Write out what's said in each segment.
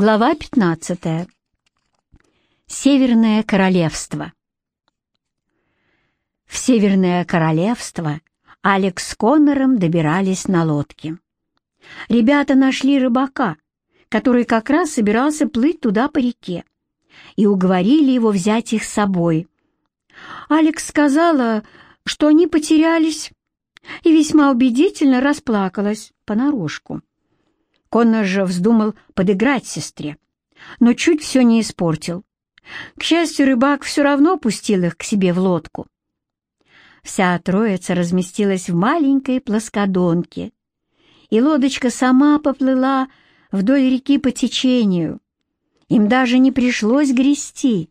Глава 15. Северное королевство. В Северное королевство Алекс с Коннором добирались на лодке. Ребята нашли рыбака, который как раз собирался плыть туда по реке, и уговорили его взять их с собой. Алекс сказала, что они потерялись, и весьма убедительно расплакалась понарошку. Коннор же вздумал подыграть сестре, но чуть все не испортил. К счастью, рыбак все равно пустил их к себе в лодку. Вся троица разместилась в маленькой плоскодонке, и лодочка сама поплыла вдоль реки по течению. Им даже не пришлось грести.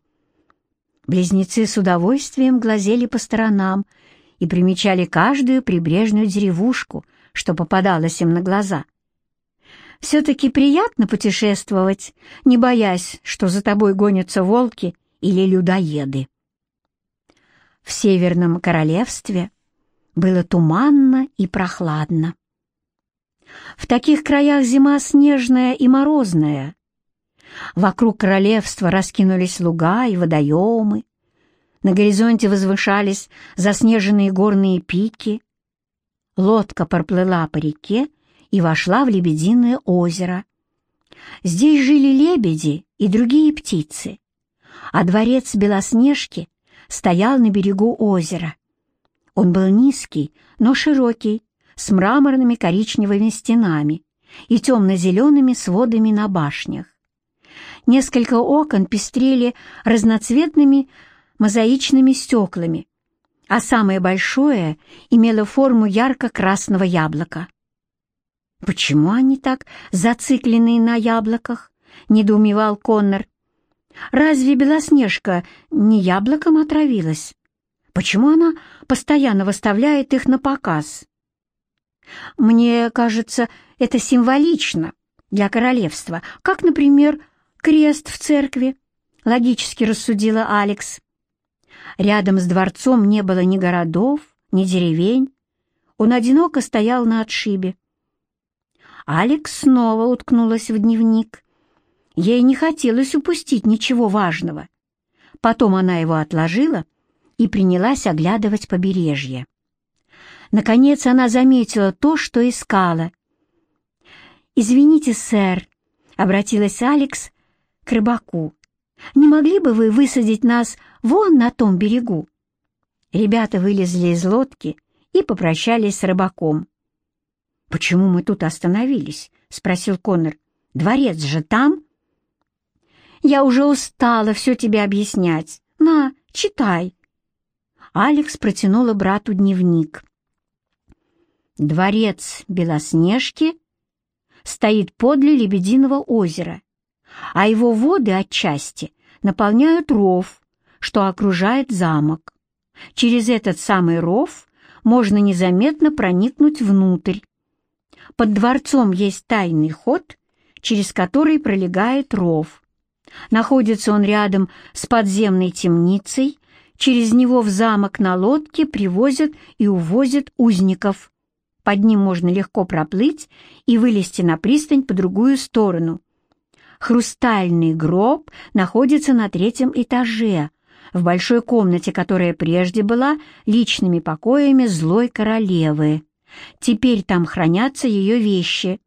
Близнецы с удовольствием глазели по сторонам и примечали каждую прибрежную деревушку, что попадалось им на глаза — все-таки приятно путешествовать, не боясь, что за тобой гонятся волки или людоеды. В Северном Королевстве было туманно и прохладно. В таких краях зима снежная и морозная. Вокруг королевства раскинулись луга и водоемы. На горизонте возвышались заснеженные горные пики. Лодка проплыла по реке, и вошла в Лебединое озеро. Здесь жили лебеди и другие птицы, а дворец Белоснежки стоял на берегу озера. Он был низкий, но широкий, с мраморными коричневыми стенами и темно-зелеными сводами на башнях. Несколько окон пестрели разноцветными мозаичными стеклами, а самое большое имело форму ярко-красного яблока. «Почему они так зациклены на яблоках?» — недоумевал Коннор. «Разве Белоснежка не яблоком отравилась? Почему она постоянно выставляет их на показ?» «Мне кажется, это символично для королевства, как, например, крест в церкви», — логически рассудила Алекс. Рядом с дворцом не было ни городов, ни деревень. Он одиноко стоял на отшибе. Алекс снова уткнулась в дневник. Ей не хотелось упустить ничего важного. Потом она его отложила и принялась оглядывать побережье. Наконец она заметила то, что искала. «Извините, сэр», — обратилась Алекс к рыбаку, «не могли бы вы высадить нас вон на том берегу?» Ребята вылезли из лодки и попрощались с рыбаком. «Почему мы тут остановились?» — спросил Коннор. «Дворец же там?» «Я уже устала все тебе объяснять. На, читай». Алекс протянула брату дневник. Дворец Белоснежки стоит подле Лебединого озера, а его воды отчасти наполняют ров, что окружает замок. Через этот самый ров можно незаметно проникнуть внутрь под дворцом есть тайный ход, через который пролегает ров. Находится он рядом с подземной темницей, через него в замок на лодке привозят и увозят узников. Под ним можно легко проплыть и вылезти на пристань по другую сторону. Хрустальный гроб находится на третьем этаже, в большой комнате, которая прежде была личными покоями злой королевы. Теперь там хранятся ее вещи.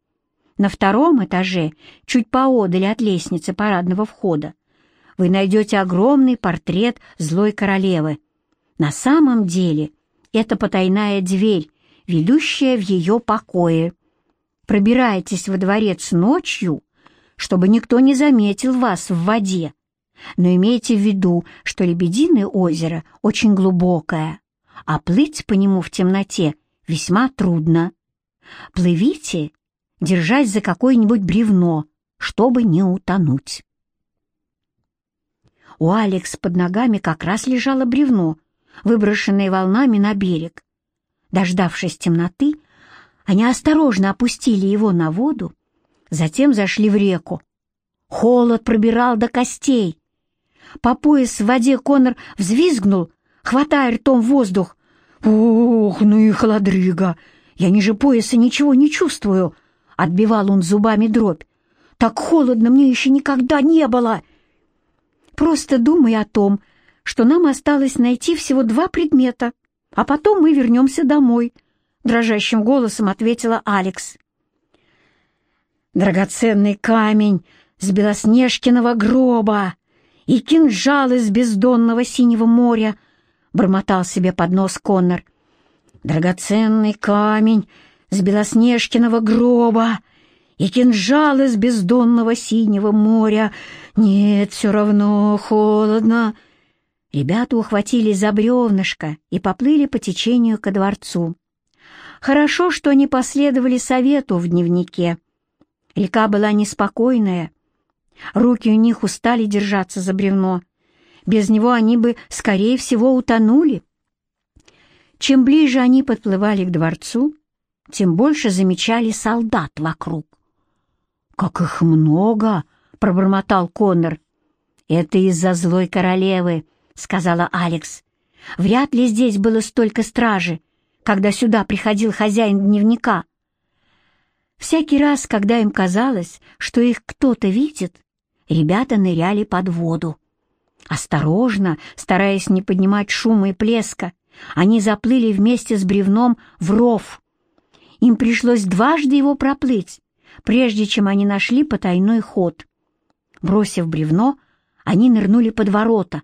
На втором этаже, чуть поодаль от лестницы парадного входа, вы найдете огромный портрет злой королевы. На самом деле это потайная дверь, ведущая в ее покое. Пробирайтесь во дворец ночью, чтобы никто не заметил вас в воде. Но имейте в виду, что Лебединое озеро очень глубокое, а плыть по нему в темноте весьма трудно. Плывите, держась за какое-нибудь бревно, чтобы не утонуть. У Алекс под ногами как раз лежало бревно, выброшенное волнами на берег. Дождавшись темноты, они осторожно опустили его на воду, затем зашли в реку. Холод пробирал до костей. По пояс в воде Конор взвизгнул, хватая ртом воздух, «Ох, ну и холодрыга! Я ниже пояса ничего не чувствую!» — отбивал он зубами дробь. Так холодно мне еще никогда не было. Просто думай о том, что нам осталось найти всего два предмета, а потом мы вернемся домой», — дрожащим голосом ответила Алекс. «Драгоценный камень с белоснежкиного гроба и кинжал из бездонного синего моря», — бормотал себе под нос Коннор. «Драгоценный камень с белоснежкиного гроба и кинжал из бездонного синего моря. Нет, все равно холодно». Ребята ухватились за бревнышко и поплыли по течению ко дворцу. Хорошо, что они последовали совету в дневнике. Река была неспокойная. Руки у них устали держаться за бревно. Без него они бы, скорее всего, утонули. Чем ближе они подплывали к дворцу, тем больше замечали солдат вокруг. «Как их много!» — пробормотал Коннор. «Это из-за злой королевы», — сказала Алекс. «Вряд ли здесь было столько стражи, когда сюда приходил хозяин дневника». Всякий раз, когда им казалось, что их кто-то видит, ребята ныряли под воду. Осторожно, стараясь не поднимать шума и плеска, они заплыли вместе с бревном в ров. Им пришлось дважды его проплыть, прежде чем они нашли потайной ход. Бросив бревно, они нырнули под ворота,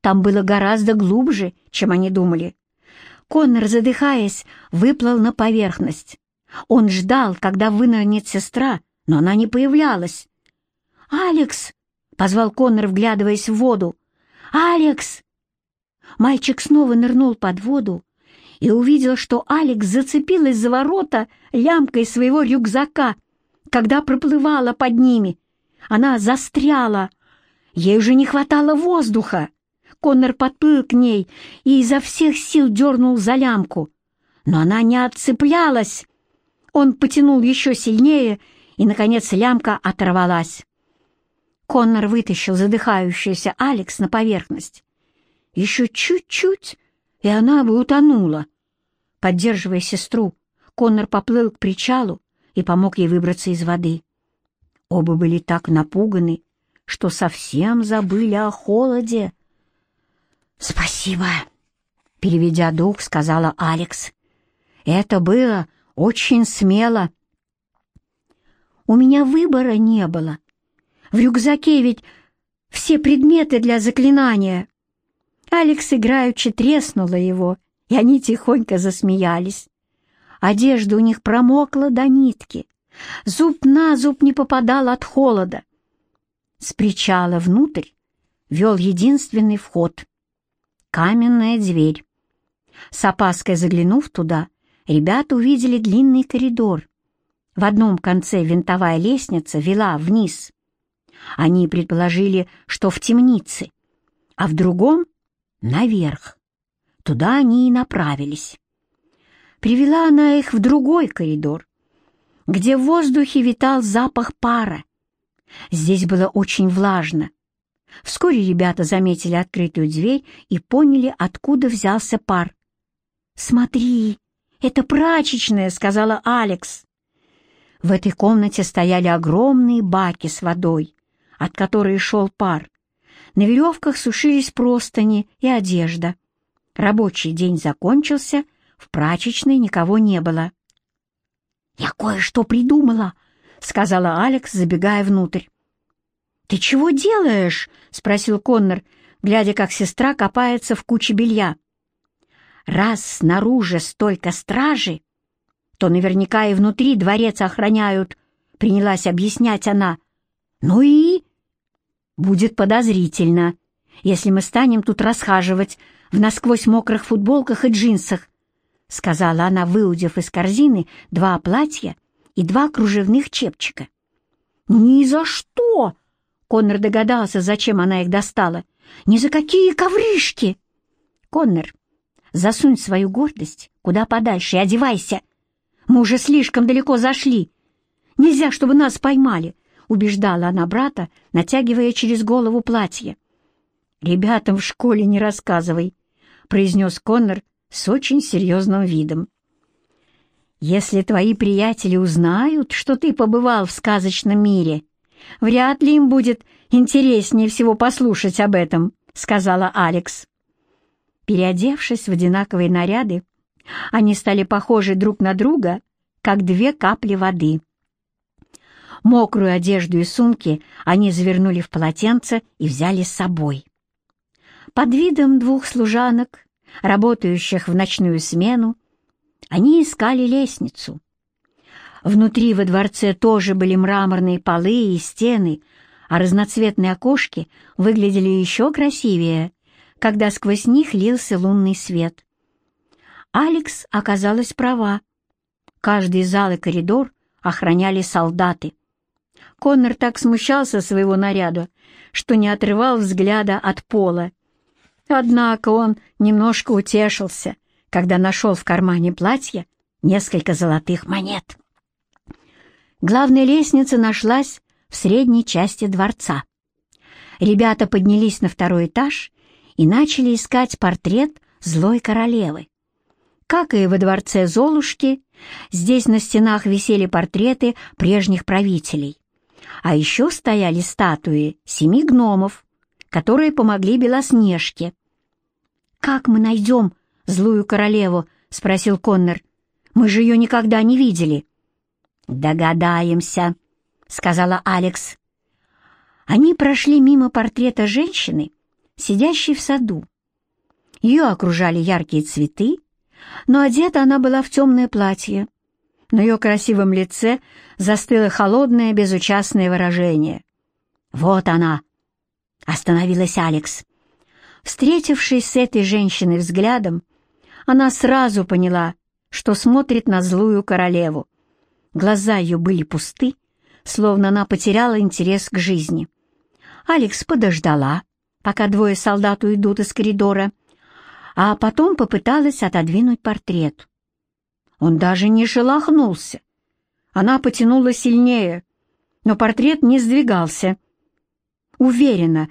там было гораздо глубже, чем они думали. Коннор, задыхаясь, выплыл на поверхность. Он ждал, когда вынырнет сестра, но она не появлялась. «Алекс!» — позвал Коннор, вглядываясь в воду. «Алекс!» Мальчик снова нырнул под воду и увидел, что Алекс зацепилась за ворота лямкой своего рюкзака, когда проплывала под ними. Она застряла. Ей уже не хватало воздуха. Коннор подплыл к ней и изо всех сил дернул за лямку. Но она не отцеплялась. Он потянул еще сильнее, и, наконец, лямка оторвалась. Коннор вытащил задыхающуюся Алекс на поверхность. Еще чуть-чуть, и она бы утонула. Поддерживая сестру, Коннор поплыл к причалу и помог ей выбраться из воды. Оба были так напуганы, что совсем забыли о холоде. «Спасибо», — переведя дух, сказала Алекс. «Это было очень смело». «У меня выбора не было. В рюкзаке ведь все предметы для заклинания». Алекс играючи треснула его, и они тихонько засмеялись. Одежда у них промокла до нитки. Зуб на зуб не попадал от холода. С причала внутрь вел единственный вход каменная дверь. С опаской заглянув туда, ребята увидели длинный коридор. В одном конце винтовая лестница вела вниз. Они предположили, что в темнице, а в другом — наверх. Туда они и направились. Привела она их в другой коридор, где в воздухе витал запах пара. Здесь было очень влажно, Вскоре ребята заметили открытую дверь и поняли, откуда взялся пар. «Смотри, это прачечная», — сказала Алекс. В этой комнате стояли огромные баки с водой, от которой шел пар. На веревках сушились простыни и одежда. Рабочий день закончился, в прачечной никого не было. «Я кое-что придумала», — сказала Алекс, забегая внутрь. «Ты чего делаешь?» — спросил Коннор, глядя, как сестра копается в куче белья. «Раз снаружи столько стражи, то наверняка и внутри дворец охраняют», — принялась объяснять она. «Ну и...» «Будет подозрительно, если мы станем тут расхаживать в насквозь мокрых футболках и джинсах», — сказала она, выудив из корзины два платья и два кружевных чепчика. «Ни за что!» Коннор догадался, зачем она их достала. «Ни за какие ковришки!» «Коннор, засунь свою гордость куда подальше и одевайся. Мы уже слишком далеко зашли. Нельзя, чтобы нас поймали», — убеждала она брата, натягивая через голову платье. «Ребятам в школе не рассказывай», — произнес Коннор с очень серьезным видом. «Если твои приятели узнают, что ты побывал в сказочном мире, Вряд ли им будет интереснее всего послушать об этом», — сказала Алекс. Переодевшись в одинаковые наряды, они стали похожи друг на друга, как две капли воды. Мокрую одежду и сумки они завернули в полотенце и взяли с собой. Под видом двух служанок, работающих в ночную смену, они искали лестницу. Внутри во дворце тоже были мраморные полы и стены, а разноцветные окошки выглядели еще красивее, когда сквозь них лился лунный свет. Алекс оказалась права. Каждый зал и коридор охраняли солдаты. Коннор так смущался своего наряда, что не отрывал взгляда от пола. Однако он немножко утешился, когда нашел в кармане платья несколько золотых монет. Главная лестница нашлась в средней части дворца. Ребята поднялись на второй этаж и начали искать портрет злой королевы. Как и во дворце Золушки, здесь на стенах висели портреты прежних правителей. А еще стояли статуи семи гномов, которые помогли Белоснежке. «Как мы найдем злую королеву?» — спросил Коннор. «Мы же ее никогда не видели». «Догадаемся», — сказала Алекс. Они прошли мимо портрета женщины, сидящей в саду. Ее окружали яркие цветы, но одета она была в темное платье. На ее красивом лице застыло холодное, безучастное выражение. «Вот она!» — остановилась Алекс. Встретившись с этой женщиной взглядом, она сразу поняла, что смотрит на злую королеву. Глаза ее были пусты, словно она потеряла интерес к жизни. Алекс подождала, пока двое солдат уйдут из коридора, а потом попыталась отодвинуть портрет. Он даже не шелохнулся. Она потянула сильнее, но портрет не сдвигался. «Уверена,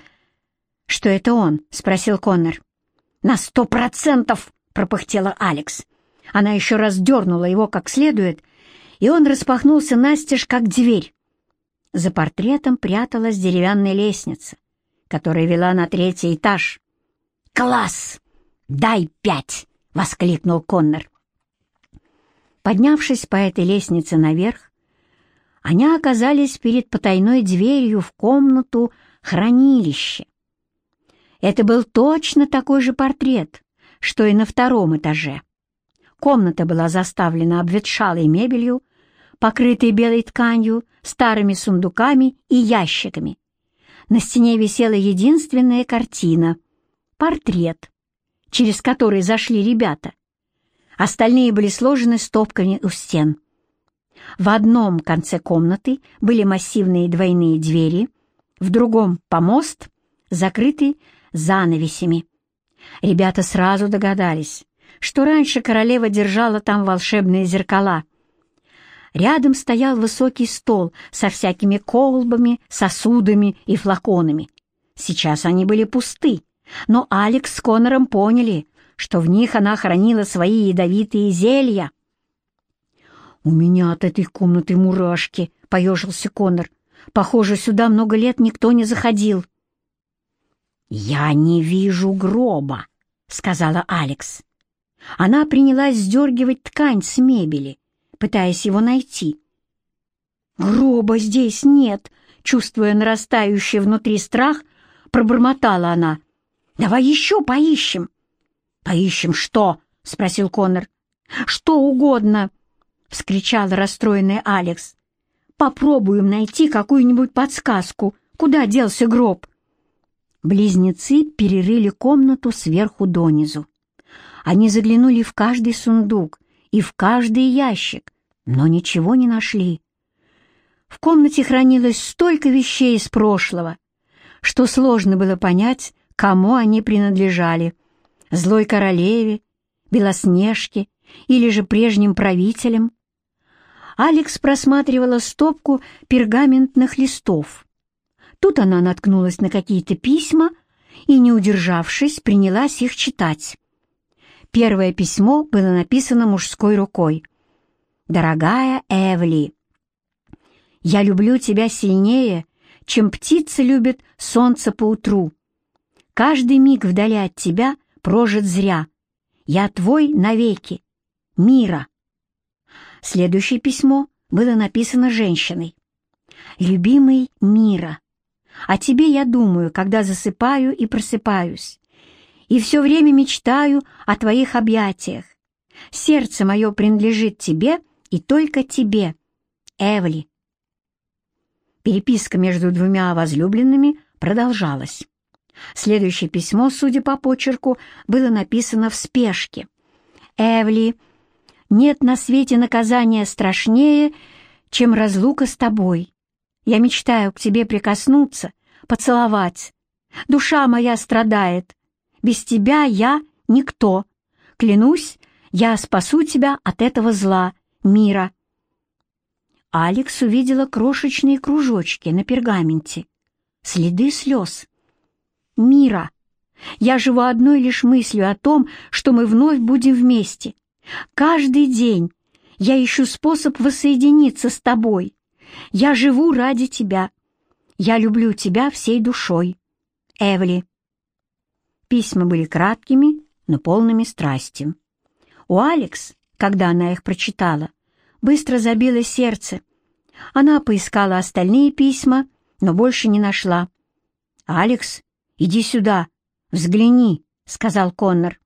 что это он?» — спросил Коннор. «На сто процентов!» — пропыхтела Алекс. Она еще раз дернула его как следует, и он распахнулся настежь, как дверь. За портретом пряталась деревянная лестница, которая вела на третий этаж. «Класс! Дай пять!» — воскликнул Коннор. Поднявшись по этой лестнице наверх, они оказались перед потайной дверью в комнату хранилища. Это был точно такой же портрет, что и на втором этаже. Комната была заставлена обветшалой мебелью, покрытой белой тканью, старыми сундуками и ящиками. На стене висела единственная картина — портрет, через который зашли ребята. Остальные были сложены стопками у стен. В одном конце комнаты были массивные двойные двери, в другом — помост, закрытый занавесями. Ребята сразу догадались, что раньше королева держала там волшебные зеркала. Рядом стоял высокий стол со всякими колбами, сосудами и флаконами. Сейчас они были пусты, но Алекс с Конором поняли, что в них она хранила свои ядовитые зелья. «У меня от этой комнаты мурашки», — поежился Конор. «Похоже, сюда много лет никто не заходил». «Я не вижу гроба», — сказала Алекс. Она принялась сдергивать ткань с мебели, пытаясь его найти. «Гроба здесь нет», — чувствуя нарастающий внутри страх, пробормотала она. «Давай еще поищем». «Поищем что?» — спросил Коннор. «Что угодно», — вскричала расстроенная Алекс. «Попробуем найти какую-нибудь подсказку, куда делся гроб». Близнецы перерыли комнату сверху донизу. Они заглянули в каждый сундук и в каждый ящик, но ничего не нашли. В комнате хранилось столько вещей из прошлого, что сложно было понять, кому они принадлежали — злой королеве, Белоснежке или же прежним правителям. Алекс просматривала стопку пергаментных листов. Тут она наткнулась на какие-то письма и, не удержавшись, принялась их читать. Первое письмо было написано мужской рукой. «Дорогая Эвли, я люблю тебя сильнее, чем птица любит солнце поутру. Каждый миг вдали от тебя прожит зря. Я твой навеки. Мира. Следующее письмо было написано женщиной. «Любимый Мира, о тебе я думаю, когда засыпаю и просыпаюсь, и все время мечтаю о твоих объятиях. Сердце мое принадлежит тебе и только тебе, Эвли». Переписка между двумя возлюбленными продолжалась. Следующее письмо, судя по почерку, было написано в спешке. «Эвли, нет на свете наказания страшнее, чем разлука с тобой. Я мечтаю к тебе прикоснуться, поцеловать. Душа моя страдает. Без тебя я никто. Клянусь, я спасу тебя от этого зла, мира». Алекс увидела крошечные кружочки на пергаменте, следы слез. «Мира, я живу одной лишь мыслью о том, что мы вновь будем вместе. Каждый день я ищу способ воссоединиться с тобой. Я живу ради тебя. Я люблю тебя всей душой. Эвли». Письма были краткими, но полными страсти. У Алекс, когда она их прочитала, быстро забилось сердце. Она поискала остальные письма, но больше не нашла. «Алекс, иди сюда, взгляни», — сказал Коннор.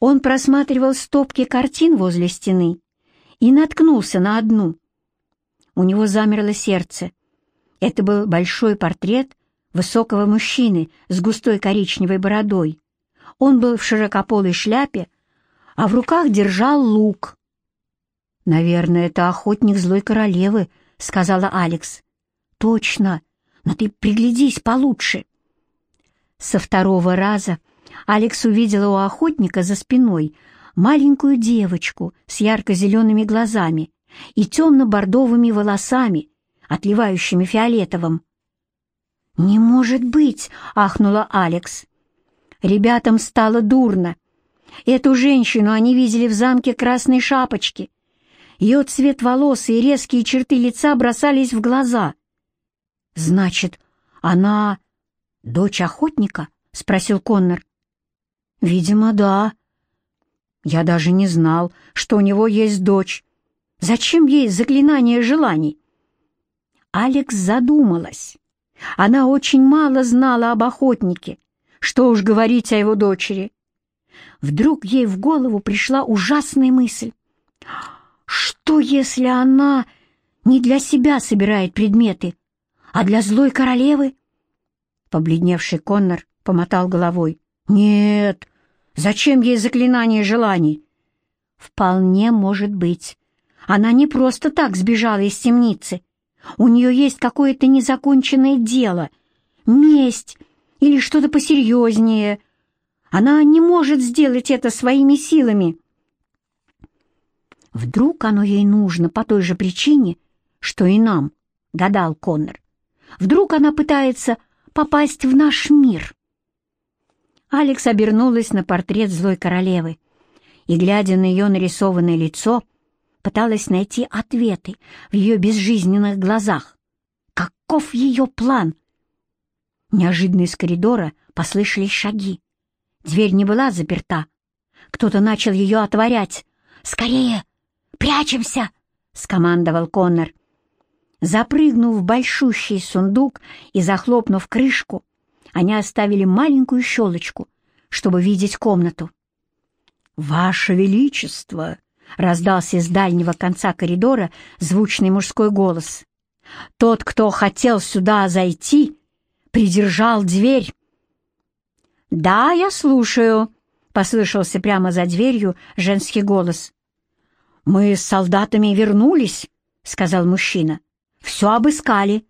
Он просматривал стопки картин возле стены и наткнулся на одну. У него замерло сердце. Это был большой портрет высокого мужчины с густой коричневой бородой. Он был в широкополой шляпе, а в руках держал лук. «Наверное, это охотник злой королевы», — сказала Алекс. «Точно, но ты приглядись получше». Со второго раза Алекс увидела у охотника за спиной маленькую девочку с ярко-зелеными глазами и темно-бордовыми волосами, отливающими фиолетовым. «Не может быть!» — ахнула Алекс. Ребятам стало дурно. Эту женщину они видели в замке Красной Шапочки — ее цвет волос и резкие черты лица бросались в глаза. «Значит, она дочь охотника?» — спросил Коннор. «Видимо, да. Я даже не знал, что у него есть дочь. Зачем ей заклинание желаний?» Алекс задумалась. Она очень мало знала об охотнике. Что уж говорить о его дочери. Вдруг ей в голову пришла ужасная мысль. Что, если она не для себя собирает предметы, а для злой королевы? Побледневший Коннор помотал головой. «Нет, зачем ей заклинание желаний?» «Вполне может быть. Она не просто так сбежала из темницы. У нее есть какое-то незаконченное дело, месть или что-то посерьезнее. Она не может сделать это своими силами». Вдруг оно ей нужно по той же причине, что и нам, гадал Коннор. Вдруг она пытается попасть в наш мир. Алекс обернулась на портрет злой королевы и, глядя на ее нарисованное лицо, пыталась найти ответы в ее безжизненных глазах. Каков ее план? Неожиданно из коридора послышались шаги. Дверь не была заперта. Кто-то начал ее отворять. «Скорее! «Прячемся!» — скомандовал Коннор. Запрыгнув в большущий сундук и захлопнув крышку, они оставили маленькую щелочку, чтобы видеть комнату. «Ваше Величество!» — раздался из дальнего конца коридора звучный мужской голос. «Тот, кто хотел сюда зайти, придержал дверь». «Да, я слушаю», — послышался прямо за дверью женский голос. «Мы с солдатами вернулись», — сказал мужчина. «Все обыскали,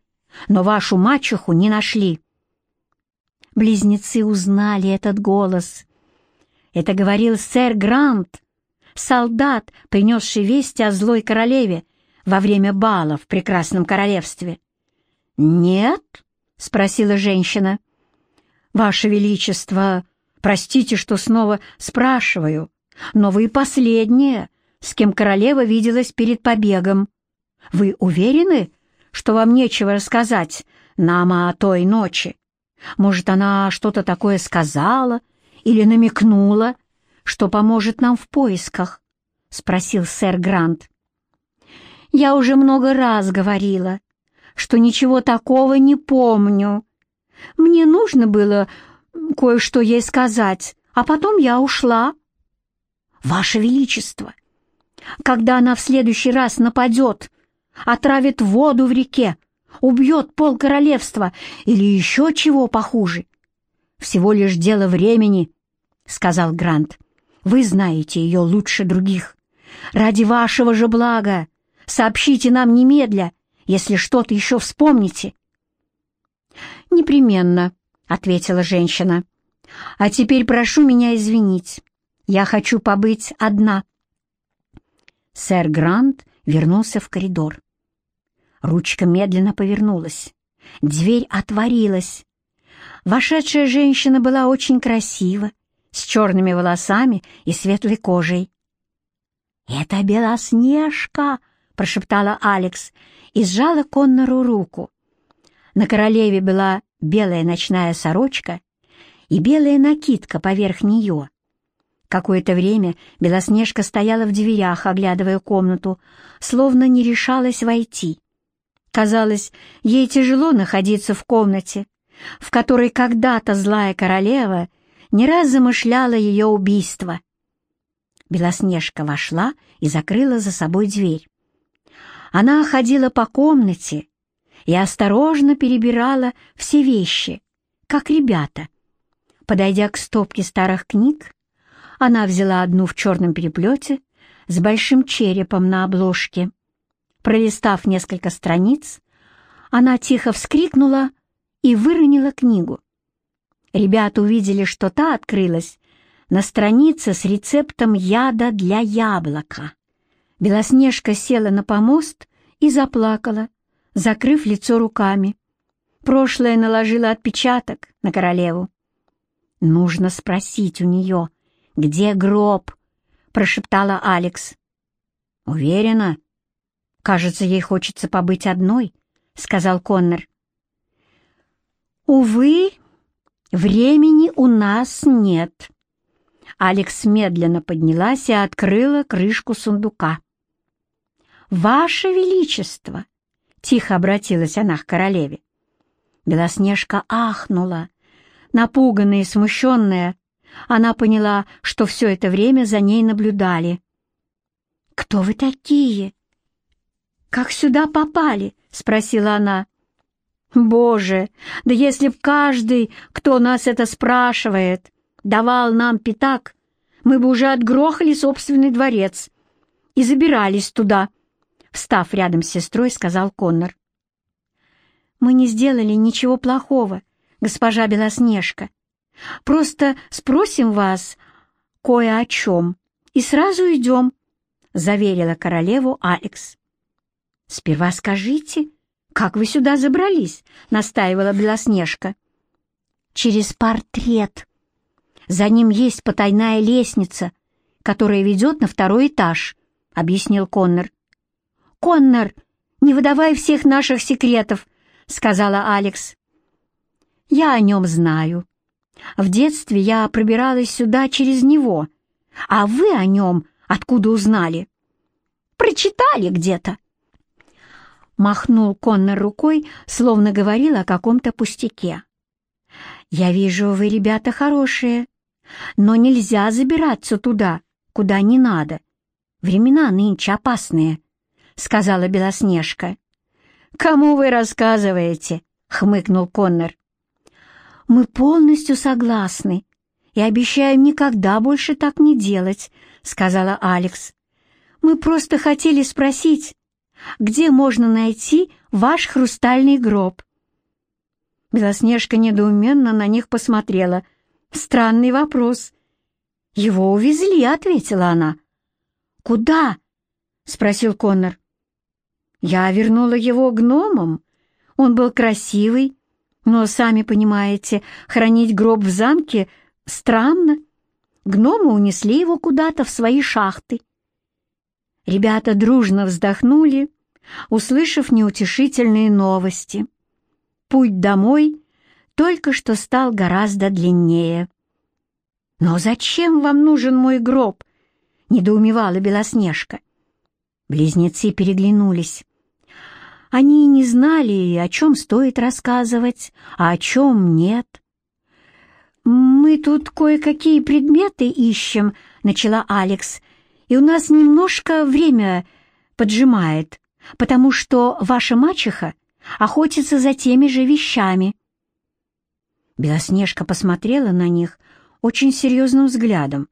но вашу мачеху не нашли». Близнецы узнали этот голос. Это говорил сэр Грант, солдат, принесший вести о злой королеве во время бала в прекрасном королевстве. «Нет?» — спросила женщина. «Ваше Величество, простите, что снова спрашиваю, но вы последнее, с кем королева виделась перед побегом. Вы уверены, что вам нечего рассказать нам о той ночи. Может, она что-то такое сказала или намекнула, что поможет нам в поисках?» — спросил сэр Грант. «Я уже много раз говорила, что ничего такого не помню. Мне нужно было кое-что ей сказать, а потом я ушла». «Ваше Величество, когда она в следующий раз нападет, отравит воду в реке, убьет пол королевства или еще чего похуже. Всего лишь дело времени, — сказал Грант. Вы знаете ее лучше других. Ради вашего же блага сообщите нам немедля, если что-то еще вспомните. «Непременно», — ответила женщина. «А теперь прошу меня извинить. Я хочу побыть одна». Сэр Грант вернулся в коридор. Ручка медленно повернулась. Дверь отворилась. Вошедшая женщина была очень красива, с черными волосами и светлой кожей. «Это Белоснежка!» — прошептала Алекс и сжала Коннору руку. На королеве была белая ночная сорочка и белая накидка поверх нее. Какое-то время Белоснежка стояла в дверях, оглядывая комнату, словно не решалась войти. Казалось, ей тяжело находиться в комнате, в которой когда-то злая королева не раз замышляла ее убийство. Белоснежка вошла и закрыла за собой дверь. Она ходила по комнате и осторожно перебирала все вещи, как ребята. Подойдя к стопке старых книг, она взяла одну в черном переплете с большим черепом на обложке. Пролистав несколько страниц, она тихо вскрикнула и выронила книгу. Ребята увидели, что та открылась на странице с рецептом яда для яблока. Белоснежка села на помост и заплакала, закрыв лицо руками. Прошлое наложило отпечаток на королеву. «Нужно спросить у нее, где гроб?» — прошептала Алекс. «Уверена?» «Кажется, ей хочется побыть одной», — сказал Коннор. «Увы, времени у нас нет». Алекс медленно поднялась и открыла крышку сундука. «Ваше Величество!» — тихо обратилась она к королеве. Белоснежка ахнула. Напуганная и смущенная, она поняла, что все это время за ней наблюдали. «Кто вы такие?» «Как сюда попали?» — спросила она. «Боже, да если б каждый, кто нас это спрашивает, давал нам пятак, мы бы уже отгрохали собственный дворец и забирались туда», — встав рядом с сестрой, сказал Коннор. «Мы не сделали ничего плохого, госпожа Белоснежка. Просто спросим вас кое о чем и сразу идем», — заверила королеву Алекс. «Сперва скажите, как вы сюда забрались?» — настаивала Белоснежка. «Через портрет. За ним есть потайная лестница, которая ведет на второй этаж», — объяснил Коннор. «Коннор, не выдавай всех наших секретов», — сказала Алекс. «Я о нем знаю. В детстве я пробиралась сюда через него, а вы о нем откуда узнали?» «Прочитали где-то», Махнул Коннор рукой, словно говорил о каком-то пустяке. «Я вижу, вы, ребята, хорошие, но нельзя забираться туда, куда не надо. Времена нынче опасные», — сказала Белоснежка. «Кому вы рассказываете?» — хмыкнул Коннор. «Мы полностью согласны и обещаем никогда больше так не делать», — сказала Алекс. «Мы просто хотели спросить, где можно найти ваш хрустальный гроб?» Белоснежка недоуменно на них посмотрела. «Странный вопрос». «Его увезли», — ответила она. «Куда?» — спросил Коннор. «Я вернула его гномам. Он был красивый, но, сами понимаете, хранить гроб в замке странно. Гномы унесли его куда-то в свои шахты. Ребята дружно вздохнули, услышав неутешительные новости. путь домой только что стал гораздо длиннее. «Но зачем вам нужен мой гроб?» — недоумевала Белоснежка. Близнецы переглянулись. Они не знали, о чем стоит рассказывать, а о чем нет. «Мы тут кое-какие предметы ищем», — начала Алекс, «и у нас немножко время поджимает, потому что ваша мачеха охотится за теми же вещами». Белоснежка посмотрела на них очень серьезным взглядом.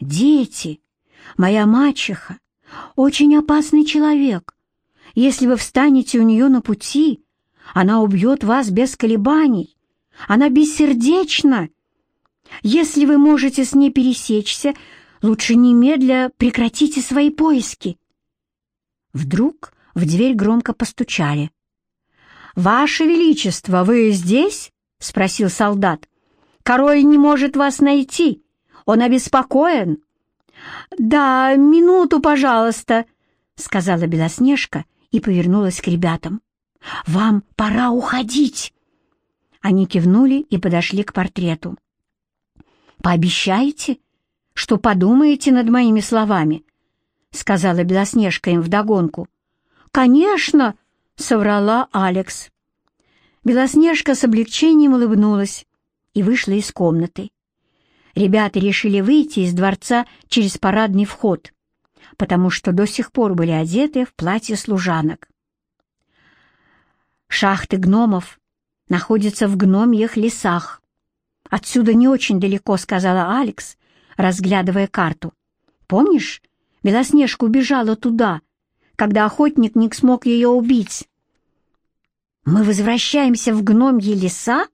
«Дети, моя мачеха, очень опасный человек. Если вы встанете у нее на пути, она убьет вас без колебаний. Она бессердечна. Если вы можете с ней пересечься, лучше немедля прекратите свои поиски». Вдруг в дверь громко постучали. «Ваше Величество, вы здесь?» — спросил солдат. «Король не может вас найти. Он обеспокоен». «Да, минуту, пожалуйста», — сказала Белоснежка и повернулась к ребятам. «Вам пора уходить». Они кивнули и подошли к портрету. «Пообещаете, что подумаете над моими словами?» — сказала Белоснежка им вдогонку. «Конечно!» — соврала Алекс. Белоснежка с облегчением улыбнулась и вышла из комнаты. Ребята решили выйти из дворца через парадный вход, потому что до сих пор были одеты в платье служанок. Шахты гномов находятся в гномьих лесах. Отсюда не очень далеко, сказала Алекс, разглядывая карту. Помнишь, Белоснежка убежала туда, когда охотник не смог ее убить. Мы возвращаемся в гномьи леса?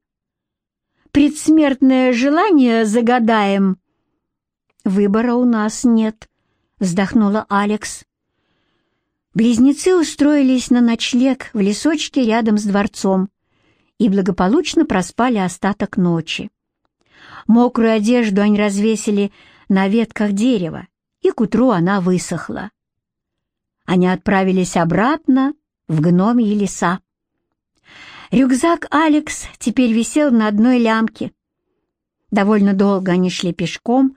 Предсмертное желание загадаем? Выбора у нас нет, вздохнула Алекс. Близнецы устроились на ночлег в лесочке рядом с дворцом и благополучно проспали остаток ночи. Мокрую одежду они развесили на ветках дерева, и к утру она высохла. Они отправились обратно в гномьи леса. Рюкзак Алекс теперь висел на одной лямке. Довольно долго они шли пешком,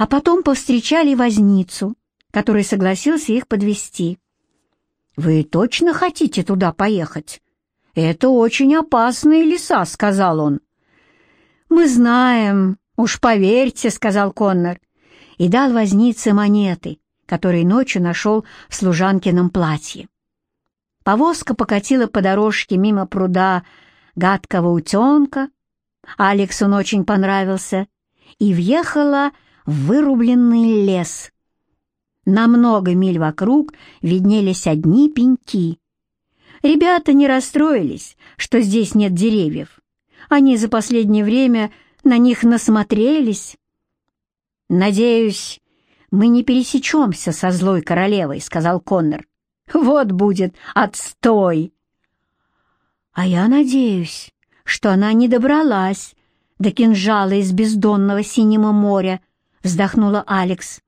а потом повстречали возницу, который согласился их подвести. «Вы точно хотите туда поехать? Это очень опасные леса», — сказал он. «Мы знаем, уж поверьте», — сказал Коннор и дал вознице монеты, которые ночью нашел в служанкином платье. Повозка покатила по дорожке мимо пруда гадкого утенка, Алекс он очень понравился, и въехала вырубленный лес. На много миль вокруг виднелись одни пеньки. Ребята не расстроились, что здесь нет деревьев. Они за последнее время на них насмотрелись. «Надеюсь, мы не пересечемся со злой королевой», — сказал Коннор. «Вот будет отстой!» «А я надеюсь, что она не добралась до кинжала из бездонного синего моря», — вздохнула Алекс.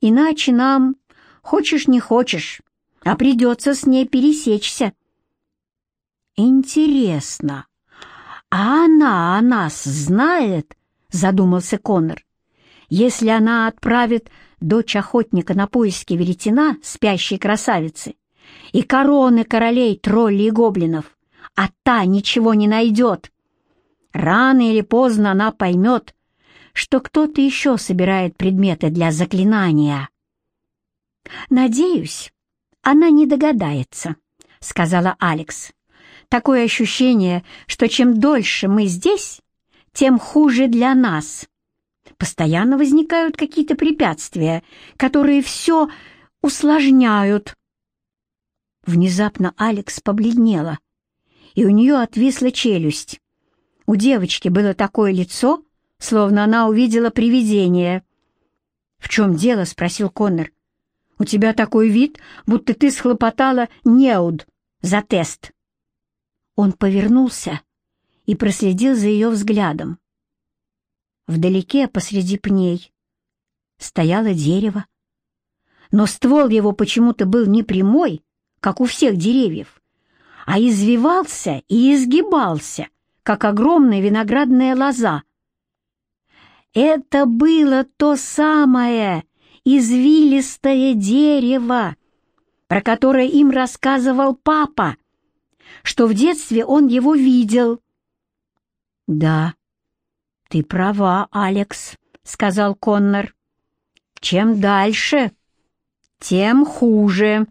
«Иначе нам, хочешь не хочешь, а придется с ней пересечься». «Интересно, а она о нас знает?» — задумался Коннор. Если она отправит дочь охотника на поиски веретена, спящей красавицы, и короны королей, троллей и гоблинов, а та ничего не найдет, рано или поздно она поймет, что кто-то еще собирает предметы для заклинания. «Надеюсь, она не догадается», — сказала Алекс. «Такое ощущение, что чем дольше мы здесь, тем хуже для нас» постоянно возникают какие-то препятствия, которые все усложняют. Внезапно Алекс побледнела, и у нее отвисла челюсть. У девочки было такое лицо, словно она увидела привидение. «В чем дело?» — спросил Коннор. «У тебя такой вид, будто ты схлопотала неуд за тест». Он повернулся и проследил за ее взглядом. Вдалеке, посреди пней, стояло дерево. Но ствол его почему-то был не прямой, как у всех деревьев, а извивался и изгибался, как огромная виноградная лоза. Это было то самое извилистое дерево, про которое им рассказывал папа, что в детстве он его видел. «Да, ты права, Алекс», — сказал Коннор. «Чем дальше, тем хуже».